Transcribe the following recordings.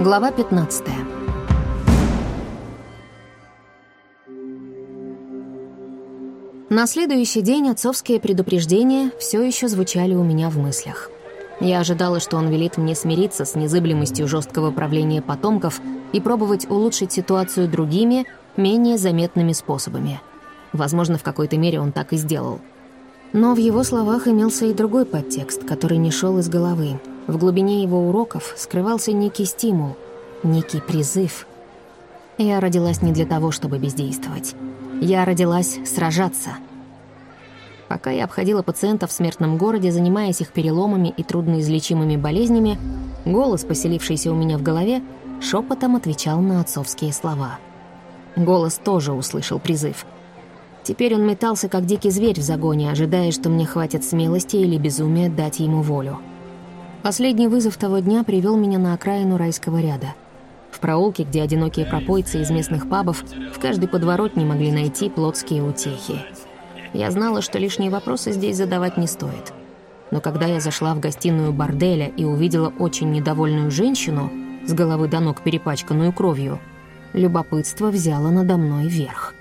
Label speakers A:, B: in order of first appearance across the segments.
A: Глава 15 На следующий день отцовские предупреждения все еще звучали у меня в мыслях. Я ожидала, что он велит мне смириться с незыблемостью жесткого правления потомков и пробовать улучшить ситуацию другими, менее заметными способами. Возможно, в какой-то мере он так и сделал. Но в его словах имелся и другой подтекст, который не шел из головы. В глубине его уроков скрывался некий стимул, некий призыв. Я родилась не для того, чтобы бездействовать. Я родилась сражаться. Пока я обходила пациентов в смертном городе, занимаясь их переломами и трудноизлечимыми болезнями, голос, поселившийся у меня в голове, шепотом отвечал на отцовские слова. Голос тоже услышал призыв. Теперь он метался, как дикий зверь в загоне, ожидая, что мне хватит смелости или безумия дать ему волю. Последний вызов того дня привел меня на окраину райского ряда — в проулке, где одинокие пропойцы из местных пабов в каждой подворотне могли найти плотские утехи. Я знала, что лишние вопросы здесь задавать не стоит. Но когда я зашла в гостиную борделя и увидела очень недовольную женщину, с головы до ног перепачканную кровью, любопытство взяло надо мной верх.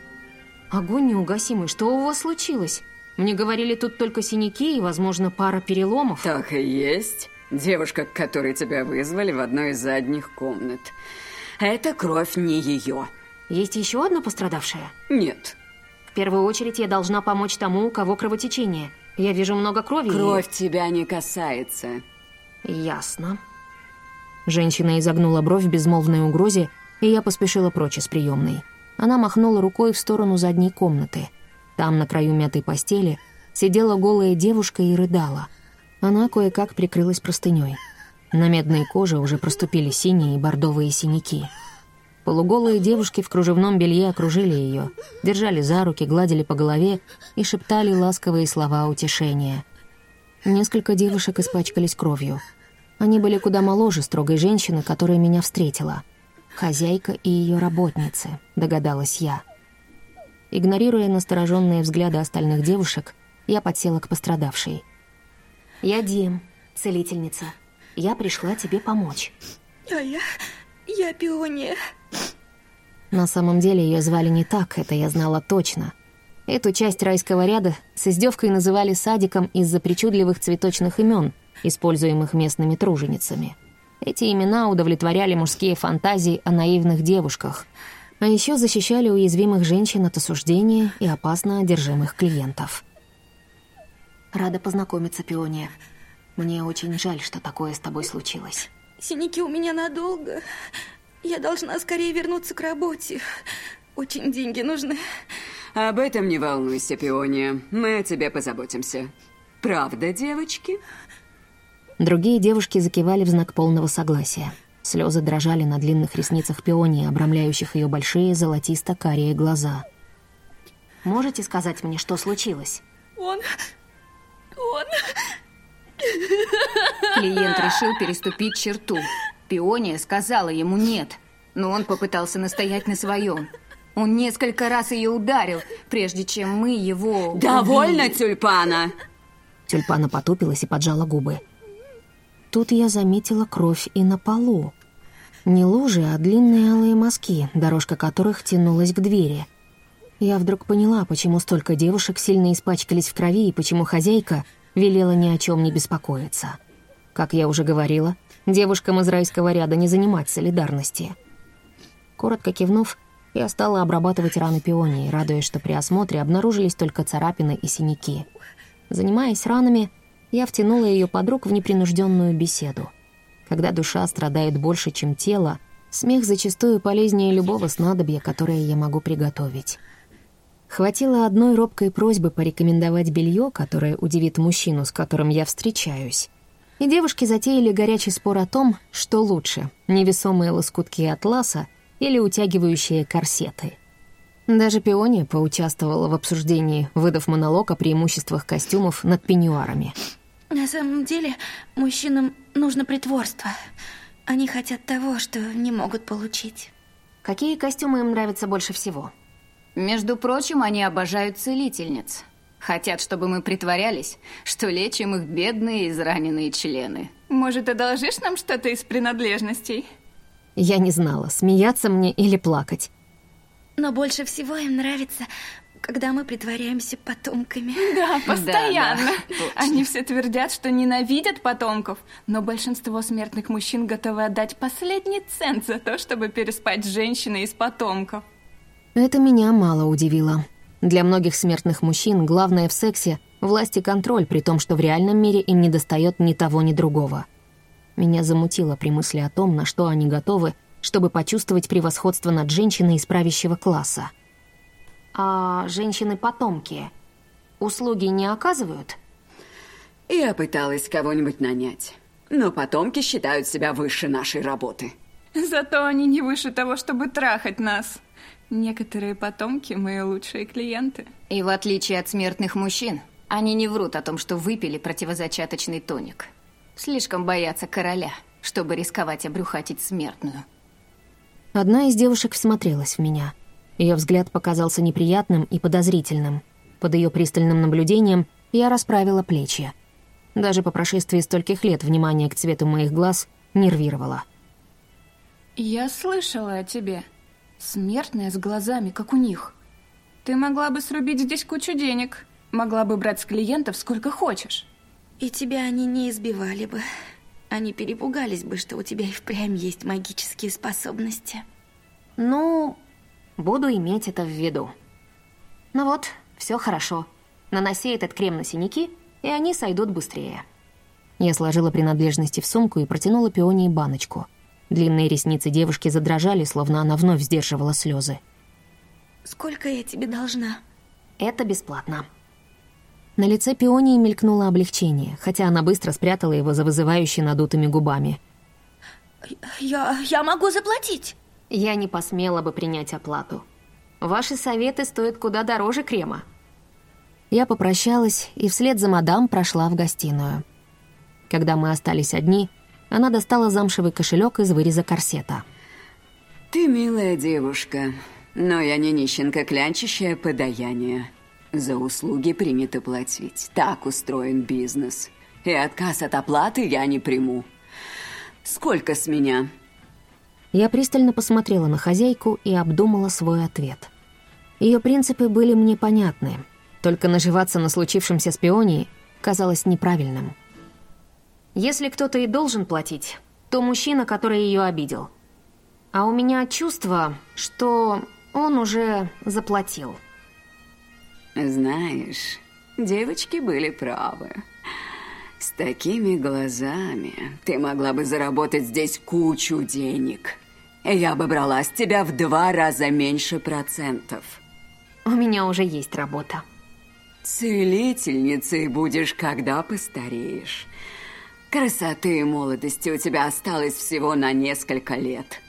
A: «Огонь неугасимый, что у вас случилось? Мне говорили, тут только синяки и, возможно, пара переломов».
B: «Так и есть. Девушка, к которой тебя вызвали в одной из задних комнат. Это кровь не ее.
A: Есть еще одна пострадавшая?
B: Нет.
A: В первую очередь я должна помочь тому, у кого кровотечение. Я вижу много крови.
B: Кровь
A: и...
B: тебя не касается.
A: Ясно. Женщина изогнула бровь в безмолвной угрозе, и я поспешила прочь из приемной. Она махнула рукой в сторону задней комнаты. Там, на краю мятой постели, сидела голая девушка и рыдала — она кое-как прикрылась простыней. На медной коже уже проступили синие и бордовые синяки. Полуголые девушки в кружевном белье окружили ее, держали за руки, гладили по голове и шептали ласковые слова утешения. Несколько девушек испачкались кровью. Они были куда моложе строгой женщины, которая меня встретила. Хозяйка и ее работницы, догадалась я. Игнорируя настороженные взгляды остальных девушек, я подсела к пострадавшей. «Я Дим, целительница. Я пришла тебе помочь».
C: «А я... я Пиония».
A: На самом деле ее звали не так, это я знала точно. Эту часть райского ряда с издевкой называли садиком из-за причудливых цветочных имен, используемых местными труженицами. Эти имена удовлетворяли мужские фантазии о наивных девушках, а еще защищали уязвимых женщин от осуждения и опасно одержимых клиентов. Рада познакомиться, Пиония. Мне очень жаль, что такое с тобой случилось.
C: Синяки у меня надолго. Я должна скорее вернуться к работе. Очень деньги нужны.
B: Об этом не волнуйся, Пиония. Мы о тебе позаботимся. Правда, девочки?
A: Другие девушки закивали в знак полного согласия. Слезы дрожали на длинных ресницах пионии, обрамляющих ее большие золотисто-карие глаза. «Можете сказать мне, что случилось?»
C: Он он...
D: Клиент решил переступить черту. Пиония сказала ему «нет», но он попытался настоять на своем. Он несколько раз ее ударил, прежде чем мы его...
B: «Довольно,
D: убили.
B: тюльпана!»
A: Тюльпана потупилась и поджала губы. Тут я заметила кровь и на полу. Не лужи, а длинные алые мазки, дорожка которых тянулась к двери — я вдруг поняла, почему столько девушек сильно испачкались в крови и почему хозяйка велела ни о чем не беспокоиться. Как я уже говорила, девушкам из райского ряда не занимать солидарности. Коротко кивнув, я стала обрабатывать раны пионии, радуясь, что при осмотре обнаружились только царапины и синяки. Занимаясь ранами, я втянула ее подруг в непринужденную беседу. Когда душа страдает больше, чем тело, смех зачастую полезнее любого снадобья, которое я могу приготовить. Хватило одной робкой просьбы порекомендовать белье, которое удивит мужчину, с которым я встречаюсь. И девушки затеяли горячий спор о том, что лучше — невесомые лоскутки атласа или утягивающие корсеты. Даже Пиония поучаствовала в обсуждении, выдав монолог о преимуществах костюмов над пеньюарами.
C: На самом деле, мужчинам нужно притворство. Они хотят того, что не могут получить.
A: Какие костюмы им нравятся больше всего?
D: Между прочим, они обожают целительниц. Хотят, чтобы мы притворялись, что лечим их бедные израненные члены.
E: Может, одолжишь нам что-то из принадлежностей?
A: Я не знала, смеяться мне или плакать.
C: Но больше всего им нравится, когда мы притворяемся потомками.
E: Да, постоянно.
D: Да, да.
E: Они все твердят, что ненавидят потомков, но большинство смертных мужчин готовы отдать последний цент за то, чтобы переспать с женщиной из потомков.
A: Это меня мало удивило. Для многих смертных мужчин главное в сексе — власть и контроль, при том, что в реальном мире им не достает ни того, ни другого. Меня замутило при мысли о том, на что они готовы, чтобы почувствовать превосходство над женщиной из правящего класса. А женщины-потомки услуги не оказывают?
B: Я пыталась кого-нибудь нанять, но потомки считают себя выше нашей работы.
E: Зато они не выше того, чтобы трахать нас. Некоторые потомки – мои лучшие клиенты.
D: И в отличие от смертных мужчин, они не врут о том, что выпили противозачаточный тоник. Слишком боятся короля, чтобы рисковать обрюхатить смертную.
A: Одна из девушек всмотрелась в меня. Ее взгляд показался неприятным и подозрительным. Под ее пристальным наблюдением я расправила плечи. Даже по прошествии стольких лет внимание к цвету моих глаз нервировало.
E: Я слышала о тебе. Смертная с глазами, как у них. Ты могла бы срубить здесь кучу денег. Могла бы брать с клиентов сколько хочешь.
C: И тебя они не избивали бы. Они перепугались бы, что у тебя и впрямь есть магические способности.
A: Ну, буду иметь это в виду. Ну вот, все хорошо. Наноси этот крем на синяки, и они сойдут быстрее. Я сложила принадлежности в сумку и протянула пионии баночку. Длинные ресницы девушки задрожали, словно она вновь сдерживала слезы.
C: Сколько я тебе должна?
A: Это бесплатно. На лице пионии мелькнуло облегчение, хотя она быстро спрятала его за вызывающе надутыми губами.
C: Я, я могу заплатить.
A: Я не посмела бы принять оплату. Ваши советы стоят куда дороже крема. Я попрощалась и вслед за мадам прошла в гостиную. Когда мы остались одни, она достала замшевый кошелек из выреза корсета.
B: Ты милая девушка, но я не нищенка, клянчащая подаяние. За услуги принято платить. Так устроен бизнес. И отказ от оплаты я не приму. Сколько с меня?
A: Я пристально посмотрела на хозяйку и обдумала свой ответ. Ее принципы были мне понятны, только наживаться на случившемся спионии казалось неправильным. Если кто-то и должен платить, то мужчина, который ее обидел. А у меня чувство, что он уже заплатил.
B: Знаешь, девочки были правы. С такими глазами ты могла бы заработать здесь кучу денег. Я бы брала с тебя в два раза меньше процентов.
A: У меня уже есть работа.
B: Целительницей будешь, когда постареешь. Красоты и молодости у тебя осталось всего на несколько лет.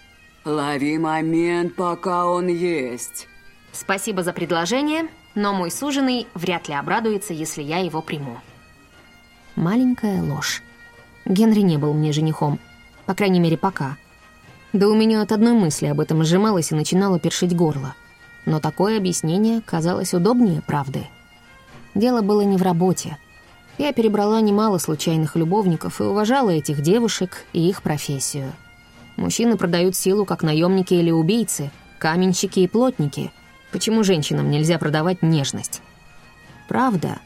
B: Лови момент, пока он есть.
A: Спасибо за предложение, но мой суженый вряд ли обрадуется, если я его приму. Маленькая ложь. Генри не был мне женихом. По крайней мере, пока. Да у меня от одной мысли об этом сжималось и начинало першить горло. Но такое объяснение казалось удобнее правды. Дело было не в работе. Я перебрала немало случайных любовников и уважала этих девушек и их профессию. Мужчины продают силу как наемники или убийцы, каменщики и плотники. Почему женщинам нельзя продавать нежность? Правда,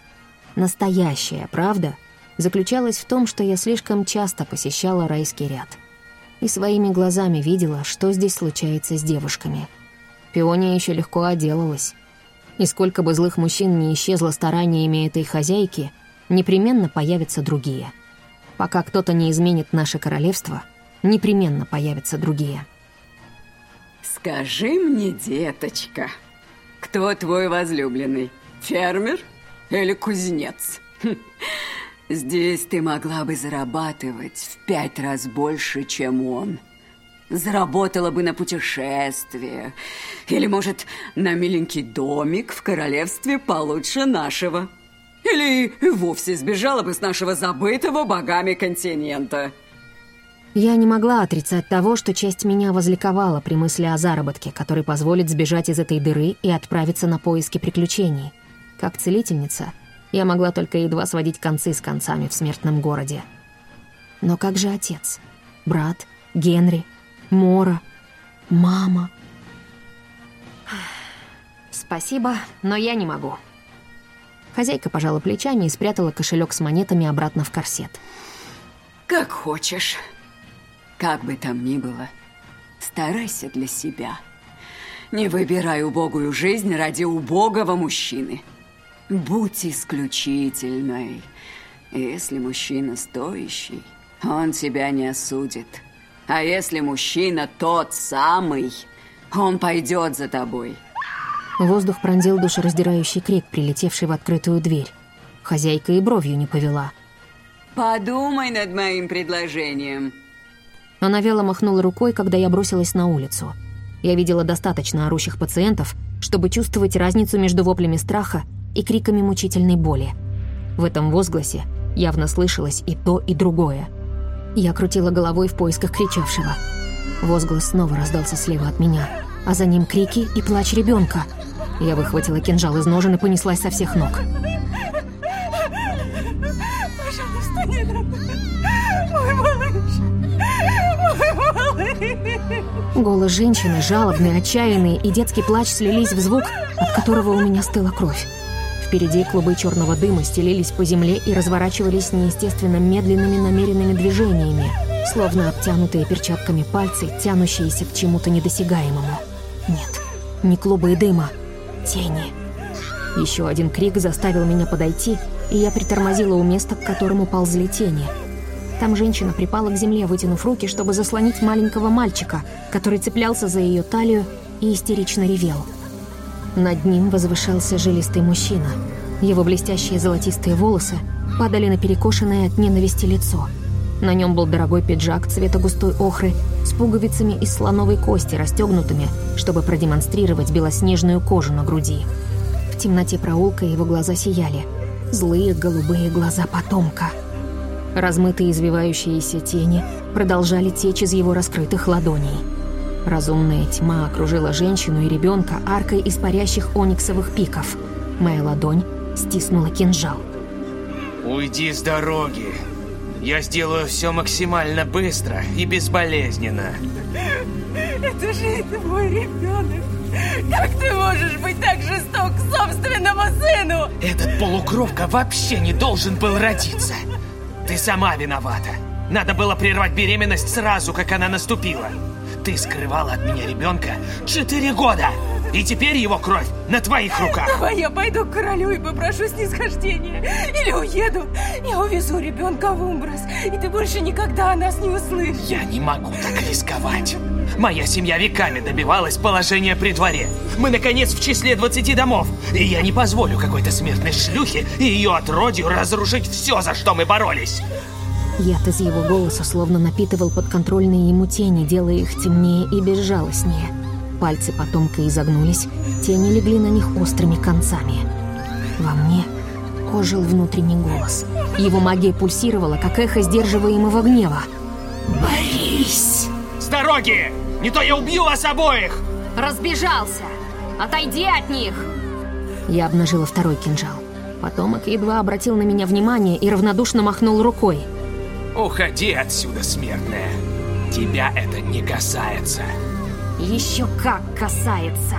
A: настоящая правда, заключалась в том, что я слишком часто посещала райский ряд. И своими глазами видела, что здесь случается с девушками. Пиония еще легко отделалась. И сколько бы злых мужчин не исчезло стараниями этой хозяйки, непременно появятся другие. Пока кто-то не изменит наше королевство, непременно появятся другие.
B: Скажи мне, деточка, кто твой возлюбленный? Фермер или кузнец? Здесь ты могла бы зарабатывать в пять раз больше, чем он. Заработала бы на путешествие. Или, может, на миленький домик в королевстве получше нашего. Или вовсе сбежала бы с нашего забытого богами континента.
A: Я не могла отрицать того, что часть меня возликовала при мысли о заработке, который позволит сбежать из этой дыры и отправиться на поиски приключений. Как целительница, я могла только едва сводить концы с концами в смертном городе. Но как же отец? Брат? Генри? Мора, мама. Спасибо, но я не могу. Хозяйка пожала плечами и спрятала кошелек с монетами обратно в корсет.
B: Как хочешь. Как бы там ни было, старайся для себя. Не выбирай убогую жизнь ради убогого мужчины. Будь исключительной. Если мужчина стоящий, он тебя не осудит. А если мужчина тот самый, он пойдет за тобой.
A: Воздух пронзил душераздирающий крик, прилетевший в открытую дверь. Хозяйка и бровью не повела.
B: Подумай над моим предложением.
A: Она вяло махнула рукой, когда я бросилась на улицу. Я видела достаточно орущих пациентов, чтобы чувствовать разницу между воплями страха и криками мучительной боли. В этом возгласе явно слышалось и то, и другое. Я крутила головой в поисках кричавшего. Возглас снова раздался слева от меня, а за ним крики и плач ребенка. Я выхватила кинжал из ножен и понеслась со всех ног.
F: Пожалуйста, не надо. Мой малыш. Мой малыш.
A: Голос женщины, жалобный, отчаянный, и детский плач слились в звук, от которого у меня стыла кровь. Впереди клубы черного дыма стелились по земле и разворачивались неестественно медленными намеренными движениями, словно обтянутые перчатками пальцы, тянущиеся к чему-то недосягаемому. Нет, не клубы дыма, тени. Еще один крик заставил меня подойти, и я притормозила у места, к которому ползли тени. Там женщина припала к земле, вытянув руки, чтобы заслонить маленького мальчика, который цеплялся за ее талию и истерично ревел. Над ним возвышался жилистый мужчина. Его блестящие золотистые волосы падали на перекошенное от ненависти лицо. На нем был дорогой пиджак цвета густой охры с пуговицами из слоновой кости, расстегнутыми, чтобы продемонстрировать белоснежную кожу на груди. В темноте проулка его глаза сияли. Злые голубые глаза потомка. Размытые извивающиеся тени продолжали течь из его раскрытых ладоней. Разумная тьма окружила женщину и ребенка аркой из парящих ониксовых пиков. Моя ладонь стиснула кинжал.
G: Уйди с дороги. Я сделаю все максимально быстро и безболезненно.
F: Это же твой ребенок. Как ты можешь быть так жесток к собственному сыну?
G: Этот полукровка вообще не должен был родиться. Ты сама виновата. Надо было прервать беременность сразу, как она наступила. Ты скрывала от меня ребенка четыре года. И теперь его кровь на твоих руках.
F: Давай я пойду к королю и попрошу снисхождения. Или уеду. Я увезу ребенка в Умбрас, и ты больше никогда о нас не услышишь.
G: Я не могу так рисковать. Моя семья веками добивалась положения при дворе. Мы, наконец, в числе 20 домов. И я не позволю какой-то смертной шлюхе и ее отродью разрушить все, за что мы боролись.
A: Яд из его голоса словно напитывал подконтрольные ему тени, делая их темнее и безжалостнее. Пальцы потомка изогнулись, тени легли на них острыми концами. Во мне ожил внутренний голос. Его магия пульсировала, как эхо сдерживаемого гнева.
G: «Борись!» «С дороги! Не то я убью вас обоих!»
A: «Разбежался! Отойди от них!» Я обнажила второй кинжал. Потомок едва обратил на меня внимание и равнодушно махнул рукой.
G: Уходи отсюда, смертная. Тебя это не касается.
A: Еще как касается.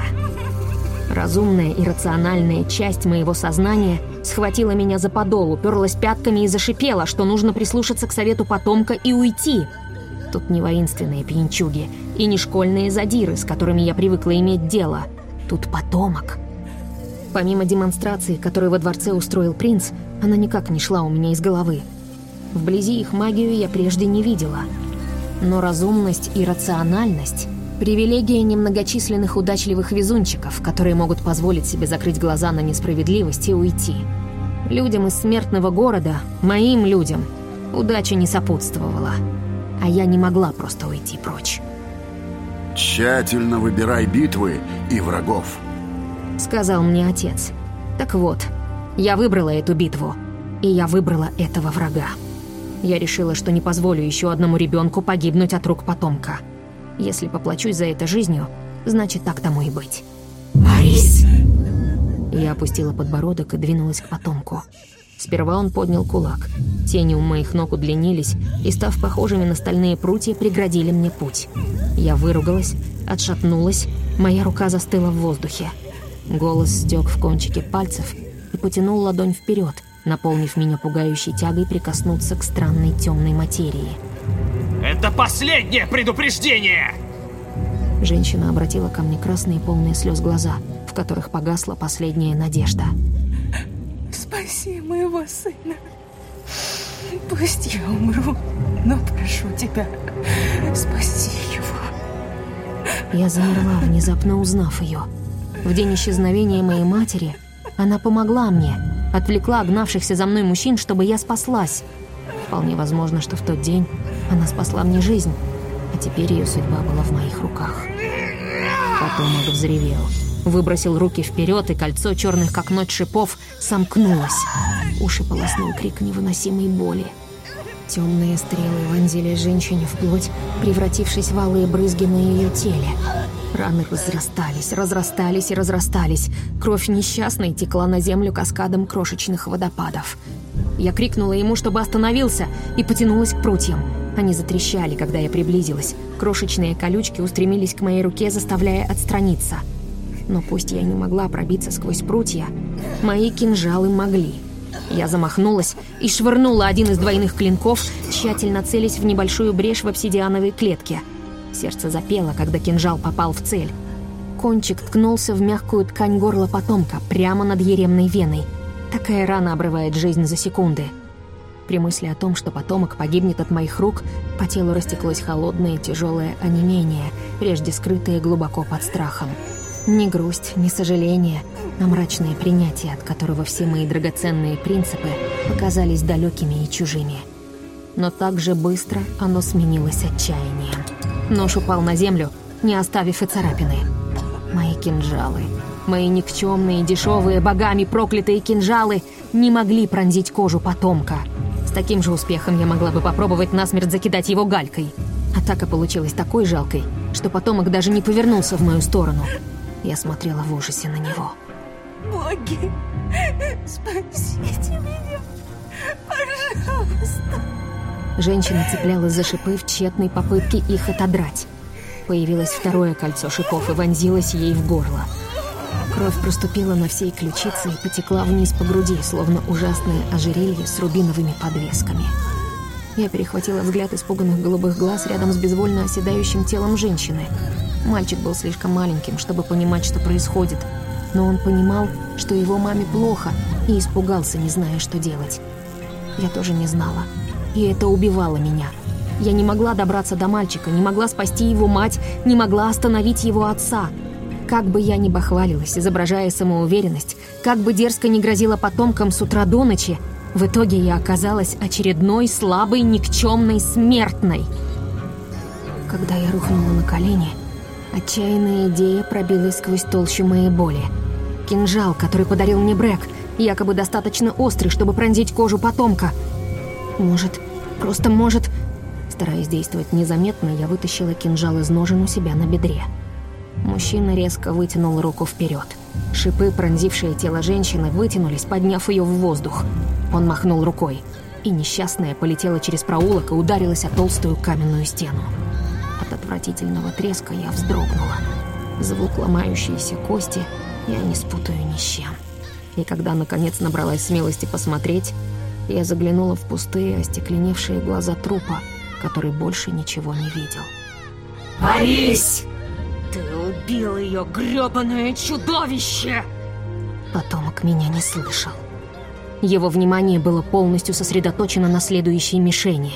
A: Разумная и рациональная часть моего сознания схватила меня за подол, уперлась пятками и зашипела, что нужно прислушаться к совету потомка и уйти. Тут не воинственные пьянчуги и не школьные задиры, с которыми я привыкла иметь дело. Тут потомок. Помимо демонстрации, которую во дворце устроил принц, она никак не шла у меня из головы. Вблизи их магию я прежде не видела. Но разумность и рациональность — привилегия немногочисленных удачливых везунчиков, которые могут позволить себе закрыть глаза на несправедливость и уйти. Людям из смертного города, моим людям, удача не сопутствовала. А я не могла просто уйти прочь.
H: «Тщательно выбирай битвы и врагов», —
A: сказал мне отец. Так вот, я выбрала эту битву, и я выбрала этого врага. Я решила, что не позволю еще одному ребенку погибнуть от рук потомка. Если поплачусь за это жизнью, значит, так тому и быть.
F: Борис!
A: Я опустила подбородок и двинулась к потомку. Сперва он поднял кулак. Тени у моих ног удлинились и, став похожими на стальные прутья, преградили мне путь. Я выругалась, отшатнулась, моя рука застыла в воздухе. Голос стек в кончике пальцев и потянул ладонь вперед, наполнив меня пугающей тягой прикоснуться к странной темной материи.
G: Это последнее предупреждение!
A: Женщина обратила ко мне красные полные слез глаза, в которых погасла последняя надежда.
F: Спаси моего сына. Пусть я умру, но прошу тебя, спаси его.
A: Я замерла, внезапно узнав ее. В день исчезновения моей матери она помогла мне, отвлекла гнавшихся за мной мужчин, чтобы я спаслась. Вполне возможно, что в тот день она спасла мне жизнь, а теперь ее судьба была в моих руках. Потомок взревел, выбросил руки вперед, и кольцо черных, как ночь шипов, сомкнулось. Уши полоснул крик невыносимой боли. Темные стрелы вонзили женщине в превратившись в алые брызги на ее теле. Раны разрастались, разрастались и разрастались. Кровь несчастной текла на землю каскадом крошечных водопадов. Я крикнула ему, чтобы остановился, и потянулась к прутьям. Они затрещали, когда я приблизилась. Крошечные колючки устремились к моей руке, заставляя отстраниться. Но пусть я не могла пробиться сквозь прутья, мои кинжалы могли. Я замахнулась и швырнула один из двойных клинков, тщательно целясь в небольшую брешь в обсидиановой клетке. Сердце запело, когда кинжал попал в цель. Кончик ткнулся в мягкую ткань горла потомка, прямо над еремной веной. Такая рана обрывает жизнь за секунды. При мысли о том, что потомок погибнет от моих рук, по телу растеклось холодное тяжелое онемение, прежде скрытое глубоко под страхом. Ни грусть, ни сожаление, а мрачное принятие, от которого все мои драгоценные принципы показались далекими и чужими. Но так же быстро оно сменилось отчаянием. Нож упал на землю, не оставив и царапины. Мои кинжалы, мои никчемные, дешевые, богами проклятые кинжалы не могли пронзить кожу потомка — таким же успехом я могла бы попробовать насмерть закидать его галькой. Атака получилась такой жалкой, что потомок даже не повернулся в мою сторону. Я смотрела в ужасе на него.
F: Боги, спасите меня, пожалуйста.
A: Женщина цеплялась за шипы в тщетной попытке их отодрать. Появилось второе кольцо шипов и вонзилось ей в горло. Кровь проступила на всей ключице и потекла вниз по груди, словно ужасное ожерелье с рубиновыми подвесками. Я перехватила взгляд испуганных голубых глаз рядом с безвольно оседающим телом женщины. Мальчик был слишком маленьким, чтобы понимать, что происходит, но он понимал, что его маме плохо, и испугался, не зная, что делать. Я тоже не знала, и это убивало меня. Я не могла добраться до мальчика, не могла спасти его мать, не могла остановить его отца — как бы я ни бахвалилась, изображая самоуверенность, как бы дерзко не грозила потомкам с утра до ночи, в итоге я оказалась очередной слабой, никчемной смертной. Когда я рухнула на колени, отчаянная идея пробилась сквозь толщу моей боли. Кинжал, который подарил мне Брэк, якобы достаточно острый, чтобы пронзить кожу потомка. Может, просто может... Стараясь действовать незаметно, я вытащила кинжал из ножен у себя на бедре. Мужчина резко вытянул руку вперед. Шипы, пронзившие тело женщины, вытянулись, подняв ее в воздух. Он махнул рукой, и несчастная полетела через проулок и ударилась о толстую каменную стену. От отвратительного треска я вздрогнула. Звук ломающейся кости я не спутаю ни с чем. И когда, наконец, набралась смелости посмотреть, я заглянула в пустые, остекленевшие глаза трупа, который больше ничего не видел.
I: «Борись!» Ты убил ее, гребаное чудовище!
A: Потомок меня не слышал. Его внимание было полностью сосредоточено на следующей мишени.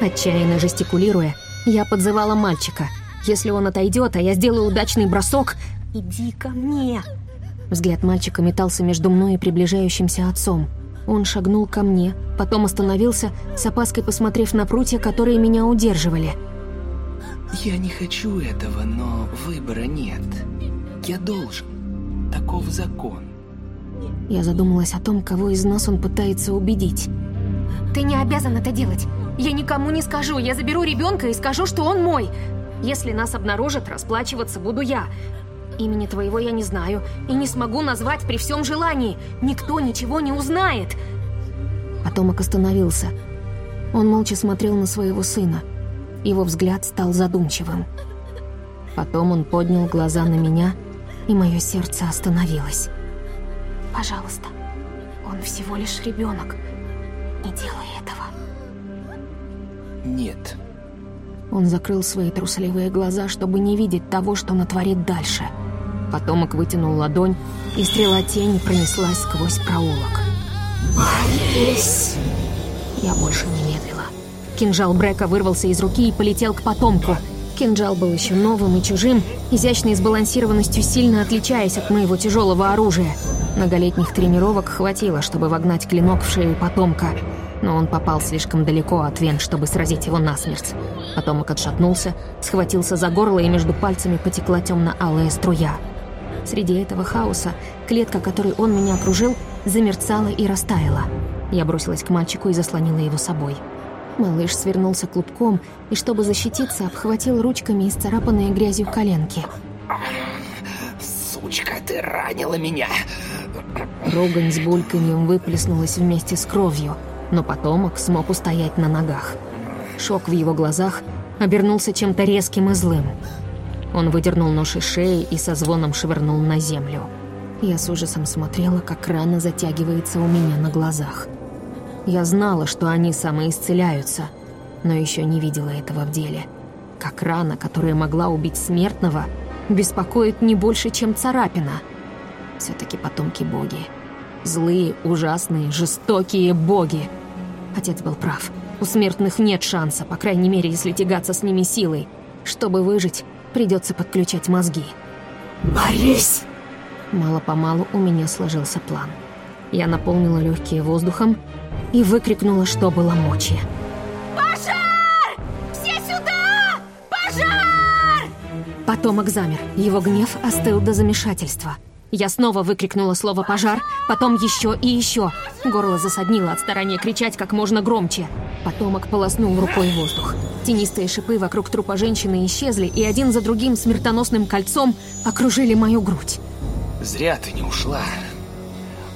A: Отчаянно жестикулируя, я подзывала мальчика. Если он отойдет, а я сделаю удачный бросок... «Иди ко мне!» Взгляд мальчика метался между мной и приближающимся отцом. Он шагнул ко мне, потом остановился, с опаской посмотрев на прутья, которые меня удерживали —
J: я не хочу этого, но выбора нет. Я должен. Таков закон.
A: Я задумалась о том, кого из нас он пытается убедить.
C: Ты не обязан это делать. Я никому не скажу. Я заберу ребенка и скажу, что он мой. Если нас обнаружат, расплачиваться буду я. Имени твоего я не знаю и не смогу назвать при всем желании. Никто ничего не узнает.
A: Потомок остановился. Он молча смотрел на своего сына. Его взгляд стал задумчивым. Потом он поднял глаза на меня, и мое сердце остановилось.
C: Пожалуйста, он всего лишь ребенок. Не делай этого.
J: Нет.
A: Он закрыл свои трусливые глаза, чтобы не видеть того, что натворит дальше. Потомок вытянул ладонь, и стрела тени пронеслась сквозь проулок.
I: Борис!
A: Я больше не медлила. Кинжал Брека вырвался из руки и полетел к потомку. Кинжал был еще новым и чужим, изящной сбалансированностью сильно отличаясь от моего тяжелого оружия. Многолетних тренировок хватило, чтобы вогнать клинок в шею потомка, но он попал слишком далеко от вен, чтобы сразить его насмерть. Потомок отшатнулся, схватился за горло, и между пальцами потекла темно-алая струя. Среди этого хаоса клетка, которой он меня окружил, замерцала и растаяла. Я бросилась к мальчику и заслонила его собой. Малыш свернулся клубком и, чтобы защититься, обхватил ручками исцарапанные грязью коленки.
J: Сучка, ты ранила меня.
A: Ругань с бульканьем выплеснулась вместе с кровью, но потомок смог устоять на ногах. Шок в его глазах обернулся чем-то резким и злым. Он выдернул нож из шеи и со звоном швырнул на землю. Я с ужасом смотрела, как рана затягивается у меня на глазах. Я знала, что они самоисцеляются, но еще не видела этого в деле. Как рана, которая могла убить смертного, беспокоит не больше, чем царапина. Все-таки потомки боги. Злые, ужасные, жестокие боги. Отец был прав. У смертных нет шанса, по крайней мере, если тягаться с ними силой. Чтобы выжить, придется подключать мозги.
I: Борис!
A: Мало-помалу у меня сложился план. Я наполнила легкие воздухом и выкрикнула, что было мочи.
C: Пожар! Все сюда! Пожар!
A: Потомок замер. Его гнев остыл до замешательства. Я снова выкрикнула слово «пожар», потом еще и еще. Горло засаднило от старания кричать как можно громче. Потомок полоснул рукой воздух. Тенистые шипы вокруг трупа женщины исчезли, и один за другим смертоносным кольцом окружили мою грудь.
J: Зря ты не ушла.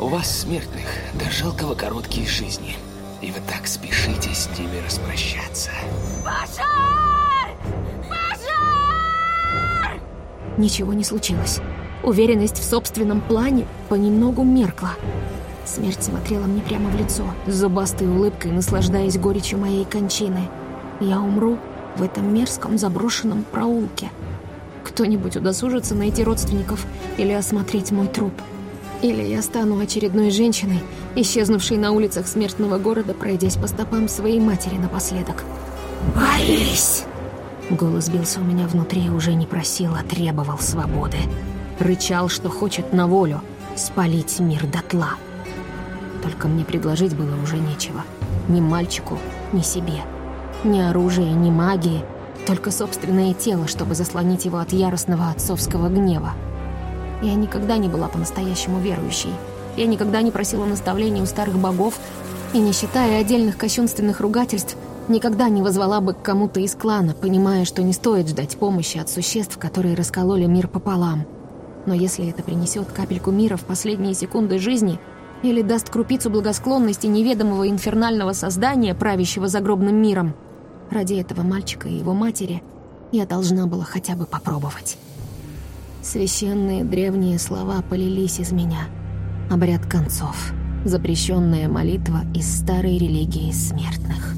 J: У вас, смертных, до жалкого короткие жизни. И вы так спешите с ними распрощаться.
C: Пожар! Пожар!
A: Ничего не случилось. Уверенность в собственном плане понемногу меркла. Смерть смотрела мне прямо в лицо, с зубастой улыбкой, наслаждаясь горечью моей кончины. Я умру в этом мерзком заброшенном проулке. Кто-нибудь удосужится найти родственников или осмотреть мой труп. Или я стану очередной женщиной, исчезнувшей на улицах смертного города, пройдясь по стопам своей матери напоследок.
I: Борис!
A: Голос бился у меня внутри и уже не просил, а требовал свободы. Рычал, что хочет на волю, спалить мир дотла. Только мне предложить было уже нечего. Ни мальчику, ни себе. Ни оружия, ни магии. Только собственное тело, чтобы заслонить его от яростного отцовского гнева. Я никогда не была по-настоящему верующей. Я никогда не просила наставлений у старых богов и, не считая отдельных кощунственных ругательств, никогда не возвала бы к кому-то из клана, понимая, что не стоит ждать помощи от существ, которые раскололи мир пополам. Но если это принесет капельку мира в последние секунды жизни или даст крупицу благосклонности неведомого инфернального создания, правящего загробным миром, ради этого мальчика и его матери я должна была хотя бы попробовать. Священные древние слова полились из меня. Обряд концов. Запрещенная молитва из старой религии смертных.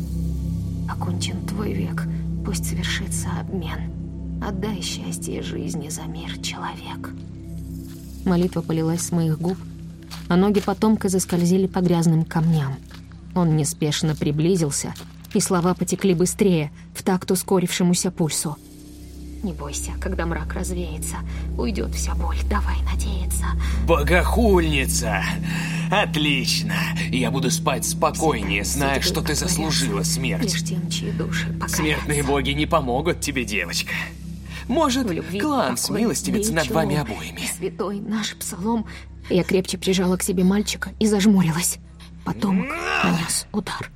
A: Окончен твой век, пусть совершится обмен. Отдай счастье жизни за мир, человек. Молитва полилась с моих губ, а ноги потомка заскользили по грязным камням. Он неспешно приблизился, и слова потекли быстрее, в такт ускорившемуся пульсу. Не бойся, когда мрак развеется, уйдет вся боль, давай надеяться.
G: Богохульница! Отлично! Я буду спать спокойнее, зная, что ты заслужила смерть.
A: Лишь тем, чьи души покорятся.
G: Смертные боги не помогут тебе, девочка. Может,
A: любви,
G: клан
A: покой,
G: смилостивится над вами обоими.
A: Святой наш псалом. Я крепче прижала к себе мальчика и зажмурилась. Потомок нанес удар.